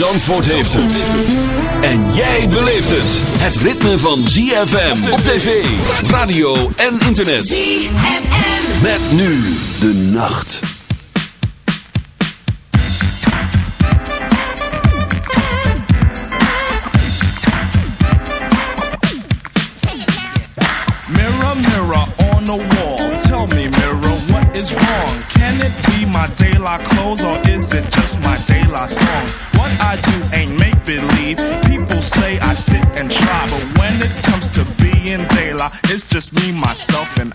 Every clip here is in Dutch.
Zandvoort heeft het. En jij beleeft het. Het ritme van ZFM op tv, radio en internet. ZFM. Met nu de nacht. Mirror, mirror on the wall. Tell me, mirror, what is wrong? Can it be my daylight clothes or is it just my daylight song? I do ain't make believe. People say I sit and try, but when it comes to being daylight, it's just me, myself, and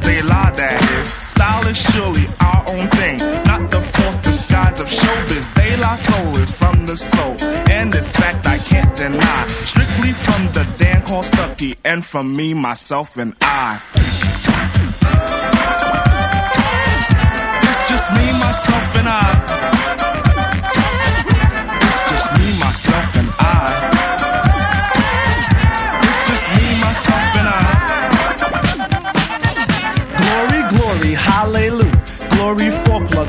they lie, that is. Style is surely our own thing, not the false disguise of showbiz. They lie soul is from the soul, and in fact I can't deny. Strictly from the Dan called Stucky, and from me, myself, and I. It's just me, myself, and I. It's just me, myself,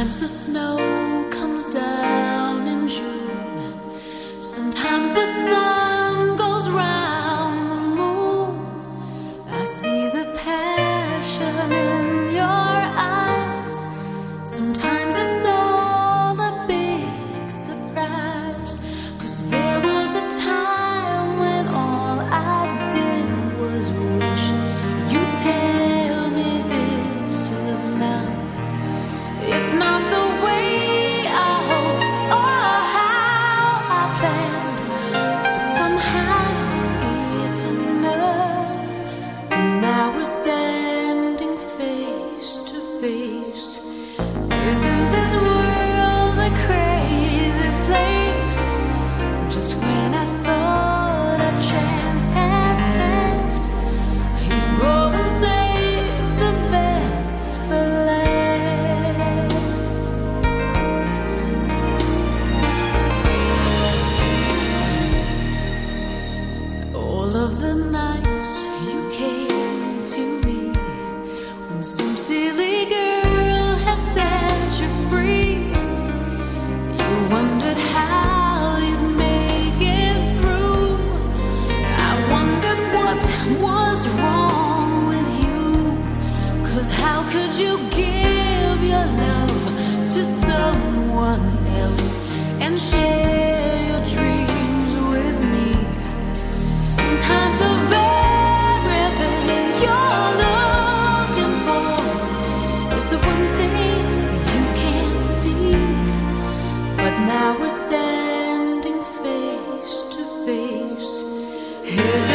Sometimes the snow comes down Here's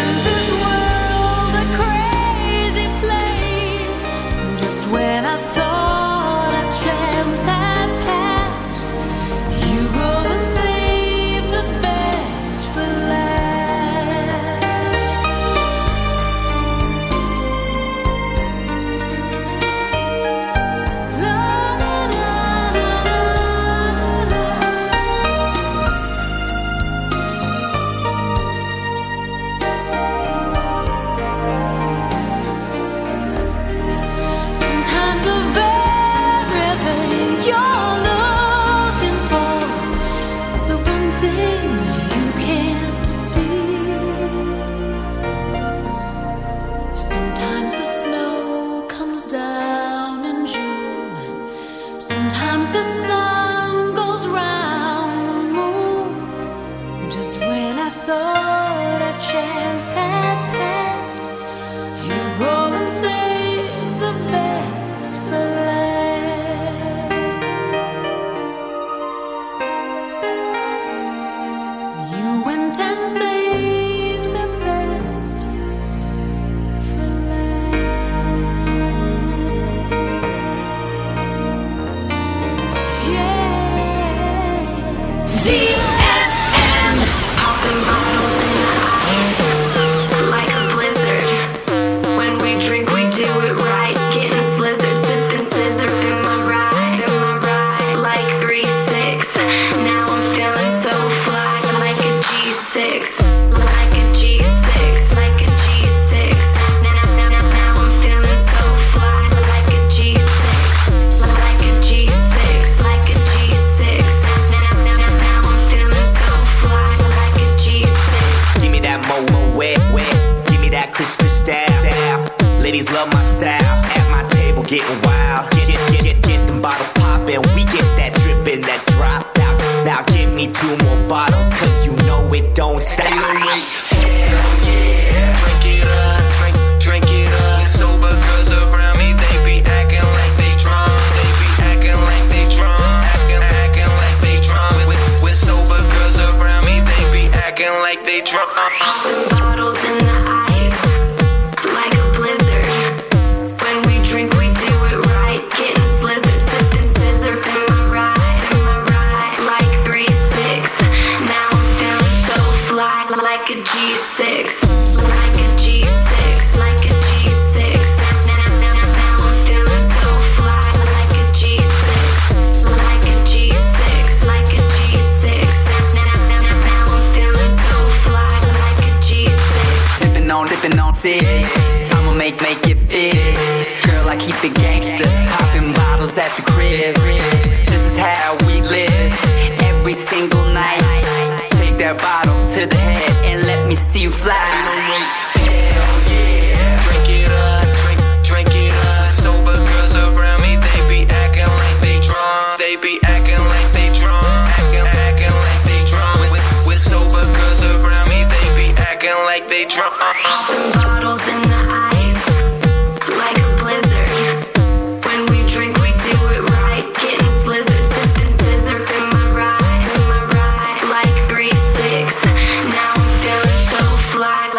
été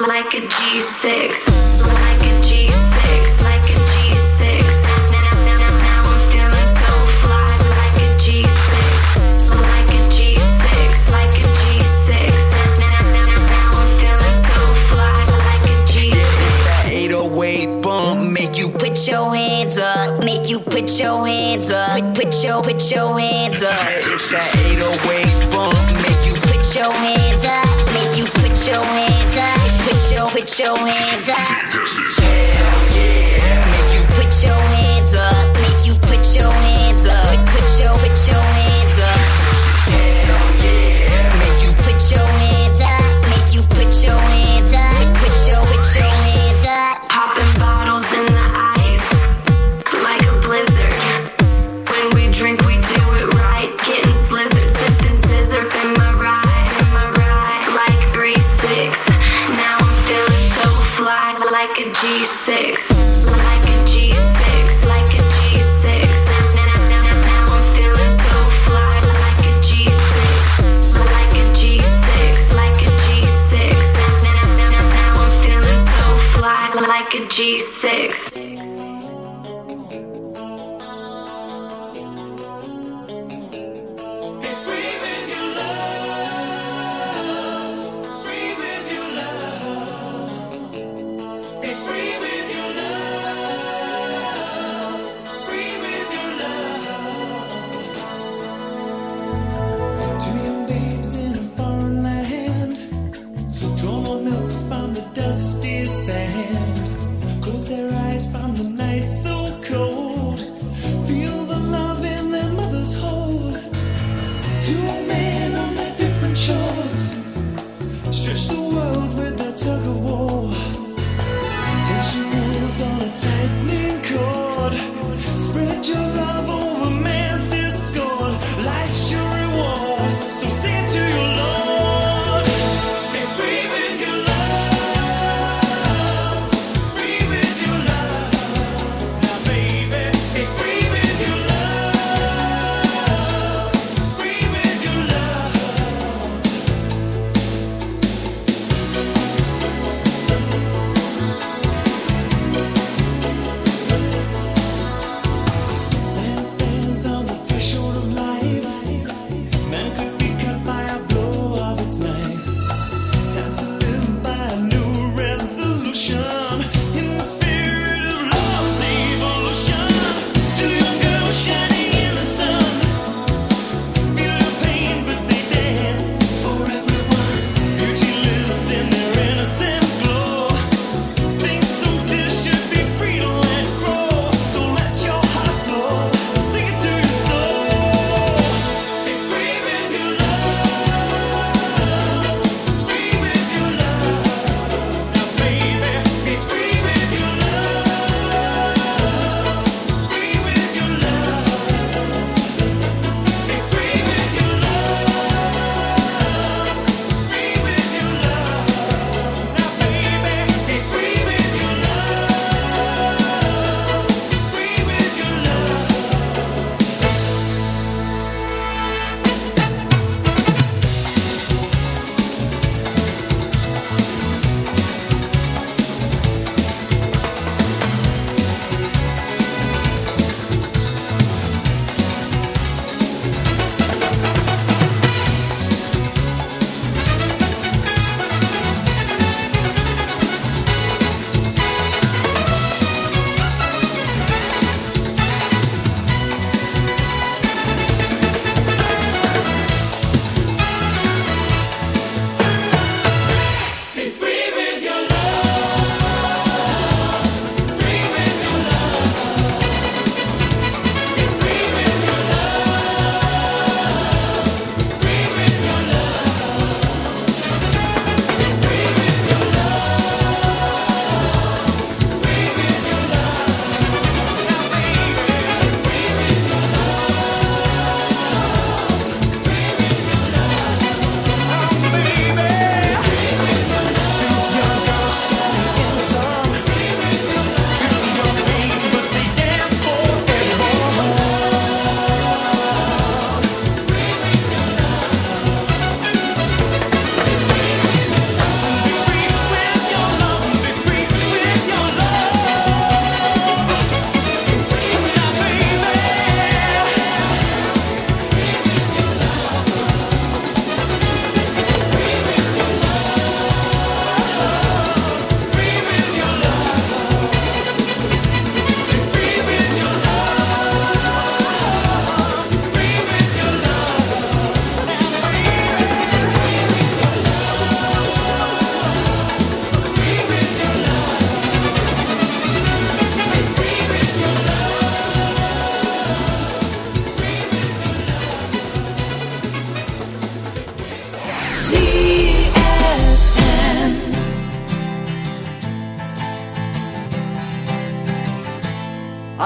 like a G6, like a G6, like a G6. Now, I'm feeling so fly, like a G6, like a G6, like a G6. Now, I'm feeling so fly, like a G6. That 808 bump make you put your hands up, make you put your hands up, put, your put your hands up. It's that 808 bump make you put your hands up, make you put your put your hands up.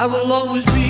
I will always be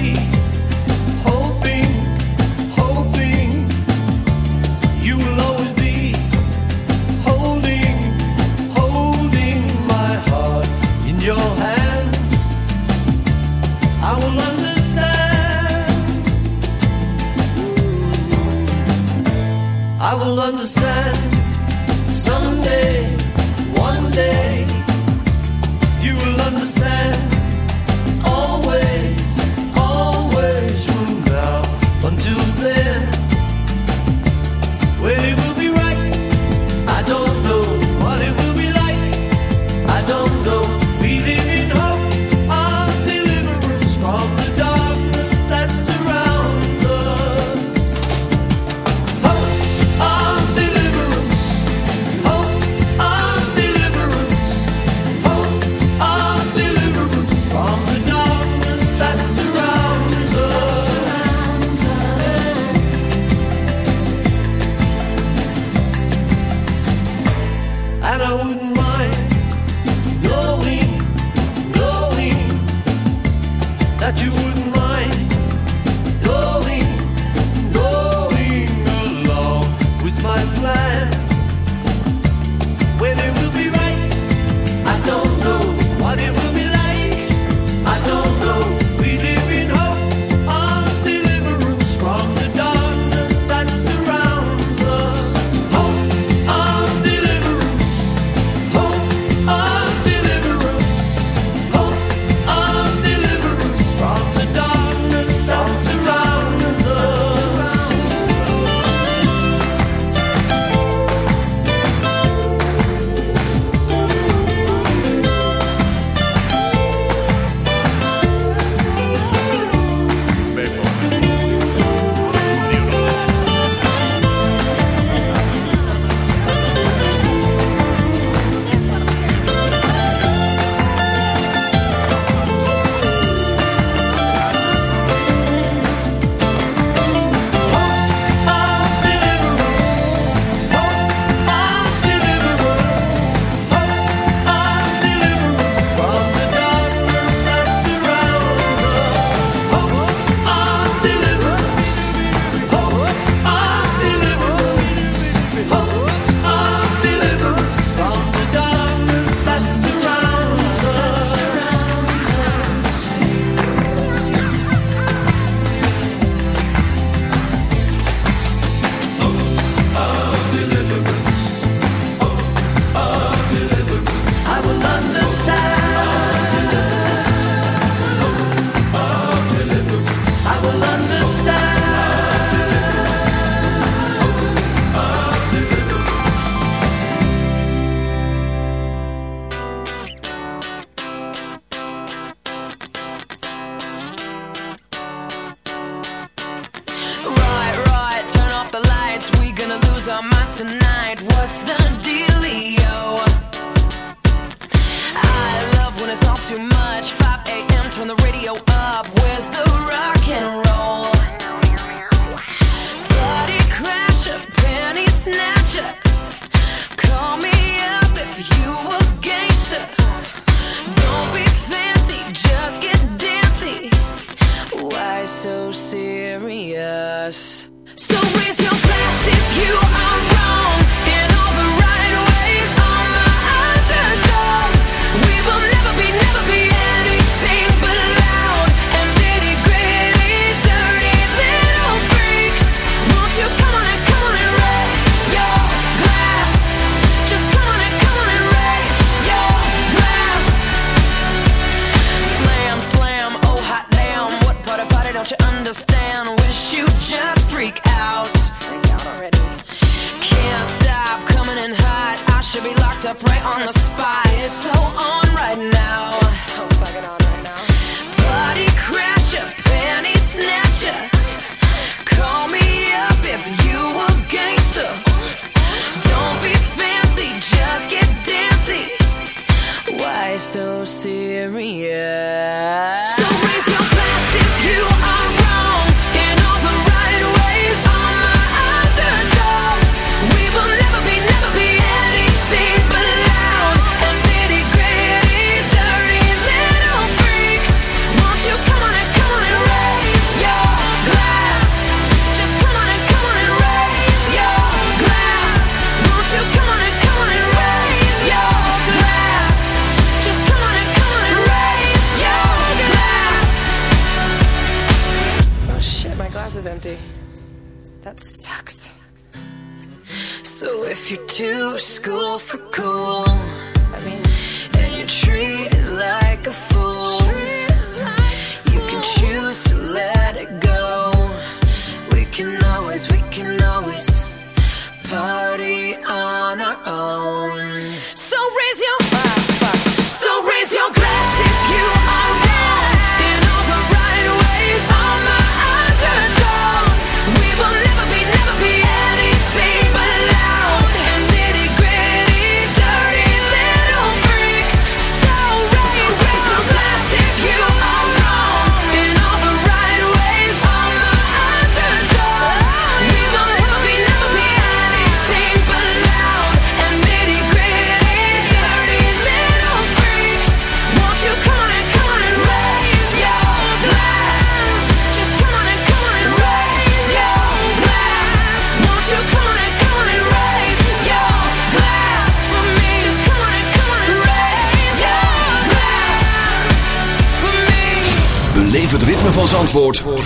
van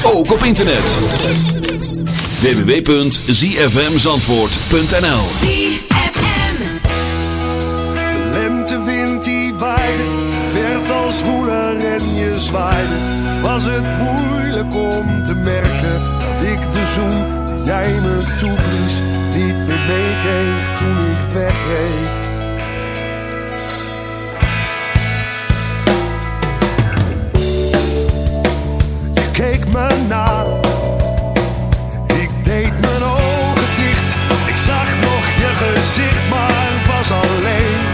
ook op internet. www.zfmzandvoort.nl De lentewind die waaide, werd als moeder en je zwaaide. Was het moeilijk om te merken dat ik de zoen jij me toeblies niet meer meekreeg toen ik wegreed. onzichtbaar was alleen.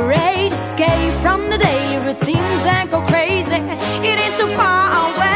great escape from the daily routines and go crazy. It ain't so far away.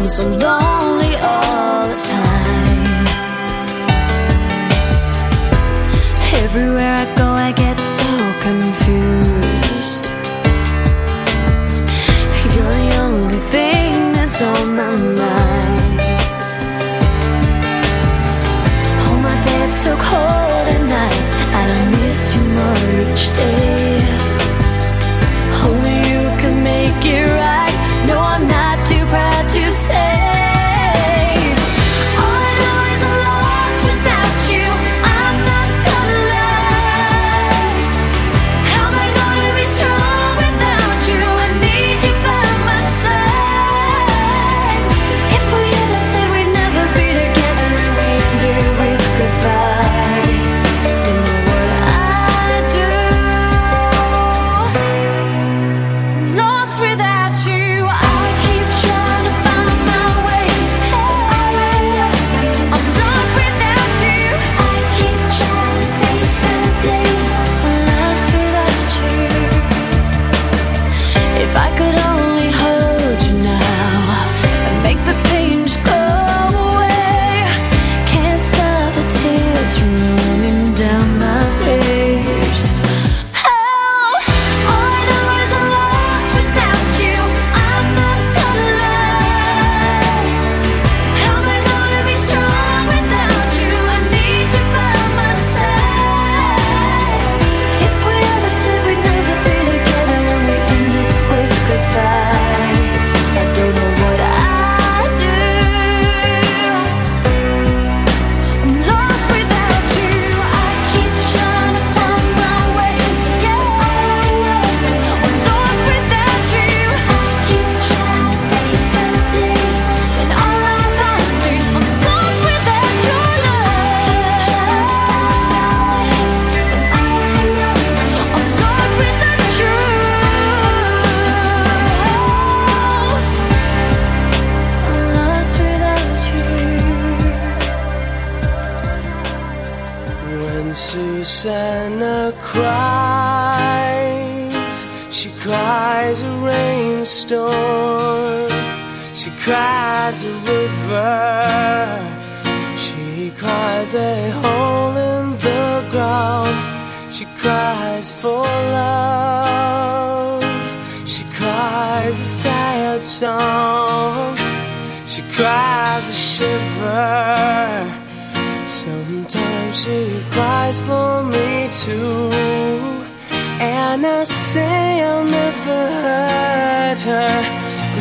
I'm so lonely all the time. Everywhere I go, I get so confused. You're the only thing that's on my mind. Oh, my bed's so cold at night. and I miss you more each Day.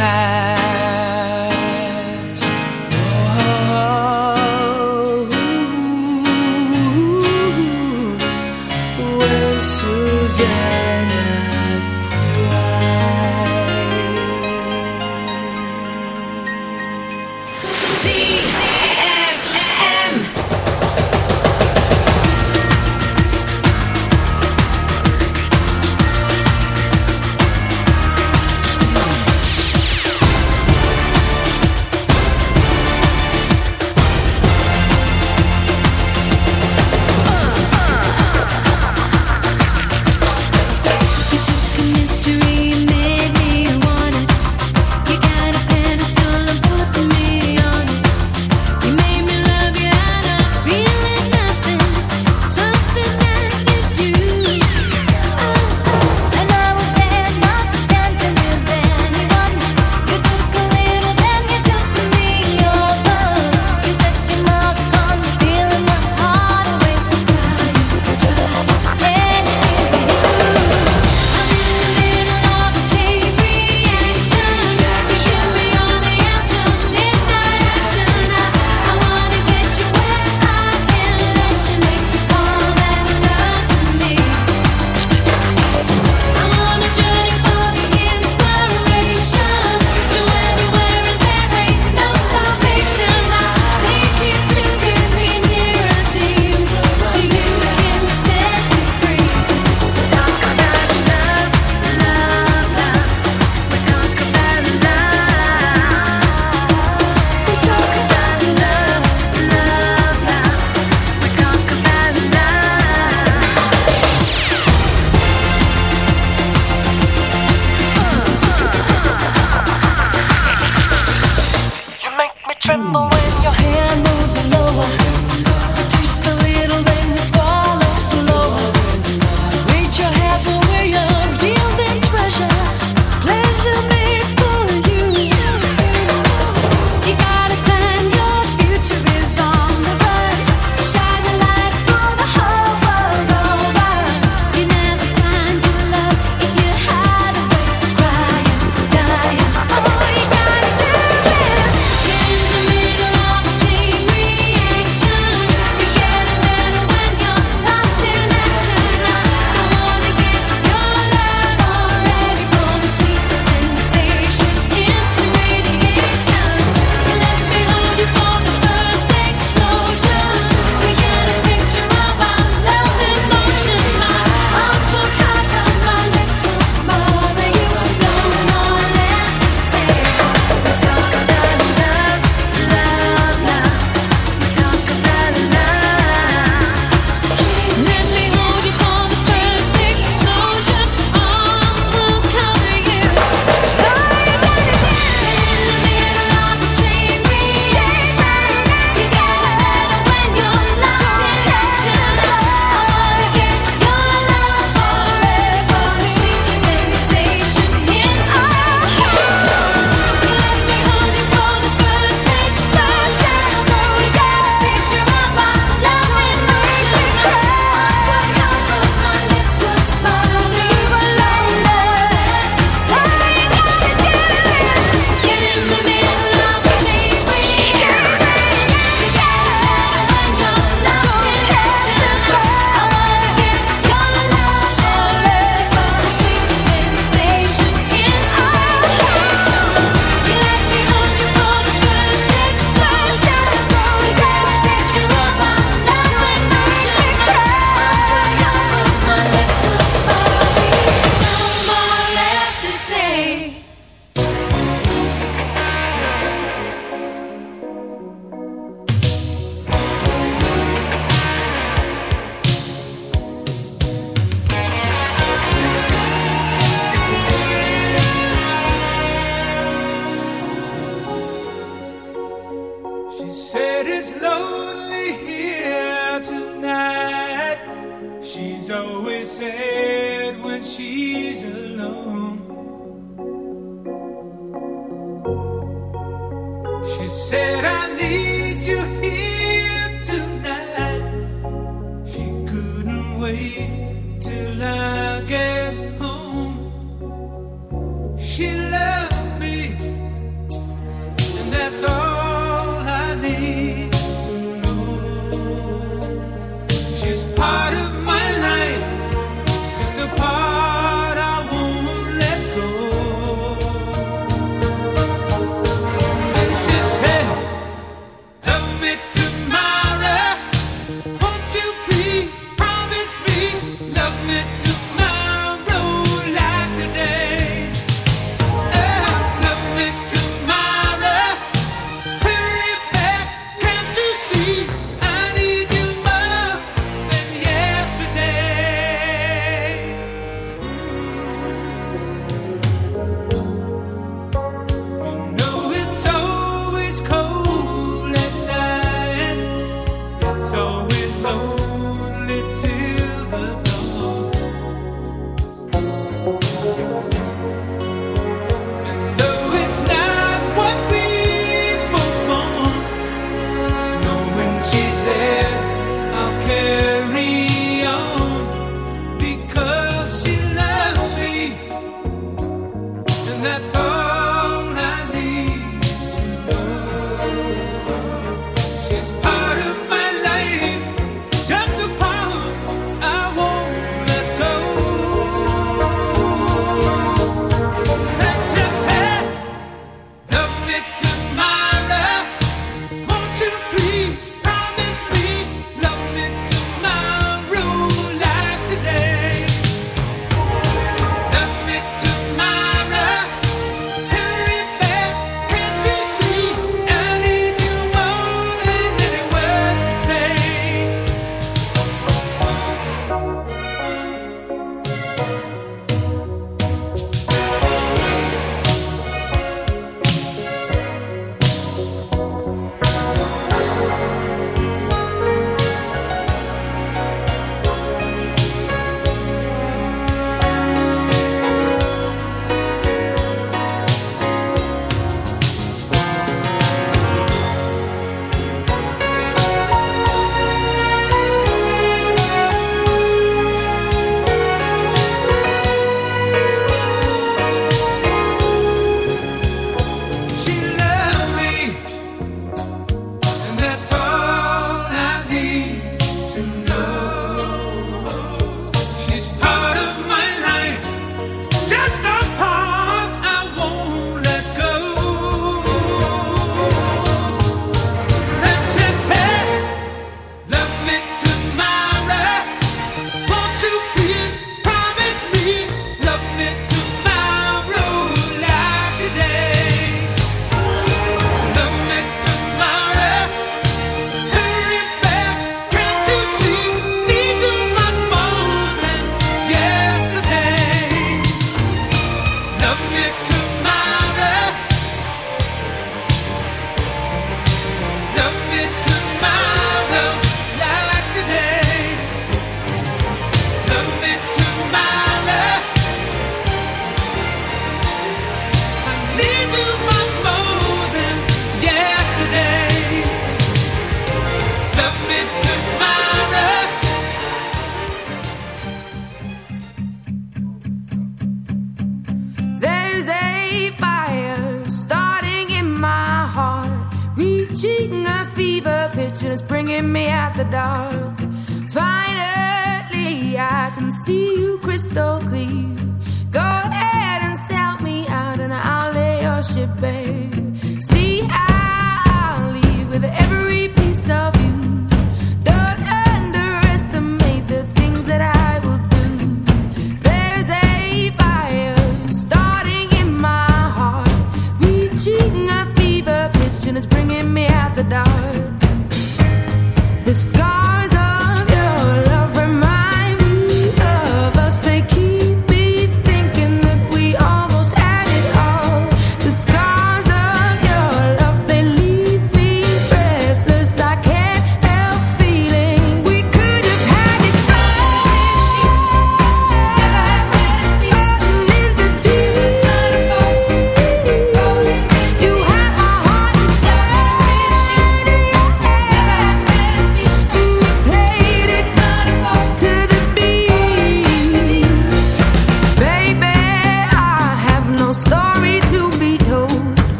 had.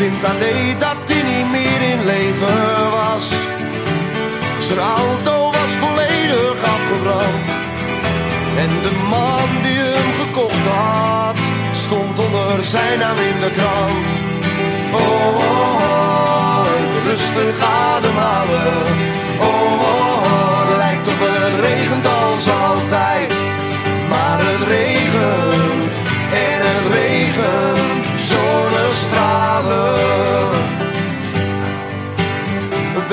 In KD dat hij niet meer in leven was. Zijn auto was volledig afgebrand. En de man die hem gekocht had, stond onder zijn naam in de krant. Oh, oh, oh even rustig ademhalen. Oh, oh,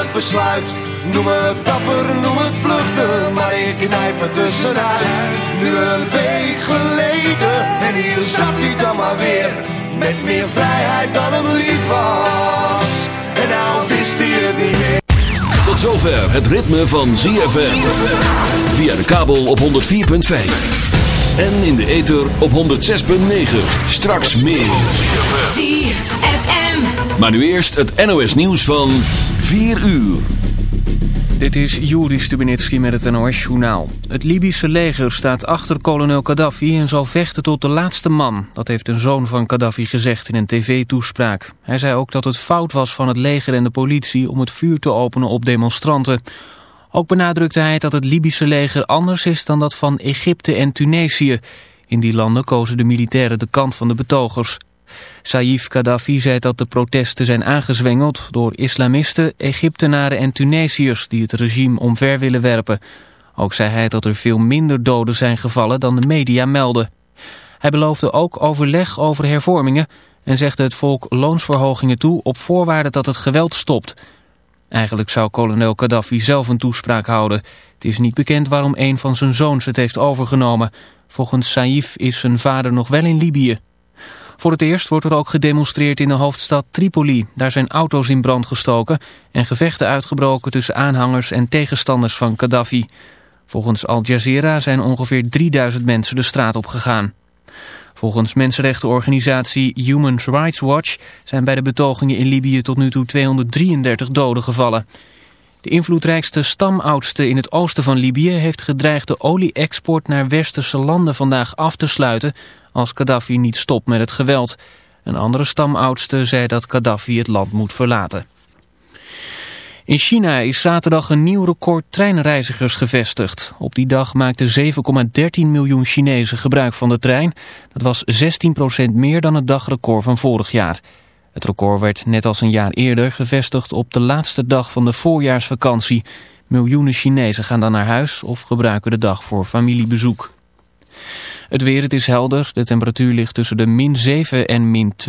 Het besluit. Noem het dapper, noem het vluchten, maar ik knijp het tussenuit. Nu een week geleden, en hier zat hij dan maar weer. Met meer vrijheid dan hem lief was. En nou wist hij het niet meer. Tot zover het ritme van ZFM. Via de kabel op 104.5. En in de ether op 106.9. Straks meer. ZFM. Maar nu eerst het NOS nieuws van 4 uur. Dit is Juri Stubenitski met het NOS-journaal. Het Libische leger staat achter kolonel Gaddafi en zal vechten tot de laatste man. Dat heeft een zoon van Gaddafi gezegd in een tv-toespraak. Hij zei ook dat het fout was van het leger en de politie om het vuur te openen op demonstranten. Ook benadrukte hij dat het Libische leger anders is dan dat van Egypte en Tunesië. In die landen kozen de militairen de kant van de betogers. Saif Gaddafi zei dat de protesten zijn aangezwengeld door islamisten, Egyptenaren en Tunesiërs die het regime omver willen werpen. Ook zei hij dat er veel minder doden zijn gevallen dan de media melden. Hij beloofde ook overleg over hervormingen en zegde het volk loonsverhogingen toe op voorwaarde dat het geweld stopt. Eigenlijk zou kolonel Gaddafi zelf een toespraak houden. Het is niet bekend waarom een van zijn zoons het heeft overgenomen. Volgens Saif is zijn vader nog wel in Libië. Voor het eerst wordt er ook gedemonstreerd in de hoofdstad Tripoli. Daar zijn auto's in brand gestoken en gevechten uitgebroken tussen aanhangers en tegenstanders van Gaddafi. Volgens Al Jazeera zijn ongeveer 3000 mensen de straat op gegaan. Volgens mensenrechtenorganisatie Human Rights Watch zijn bij de betogingen in Libië tot nu toe 233 doden gevallen. De invloedrijkste stamoudste in het oosten van Libië heeft gedreigd de olie-export naar westerse landen vandaag af te sluiten als Gaddafi niet stopt met het geweld. Een andere stamoudste zei dat Gaddafi het land moet verlaten. In China is zaterdag een nieuw record treinreizigers gevestigd. Op die dag maakten 7,13 miljoen Chinezen gebruik van de trein. Dat was 16% meer dan het dagrecord van vorig jaar. Het record werd net als een jaar eerder gevestigd op de laatste dag van de voorjaarsvakantie. Miljoenen Chinezen gaan dan naar huis of gebruiken de dag voor familiebezoek. Het weer, het is helder. De temperatuur ligt tussen de min 7 en min 2.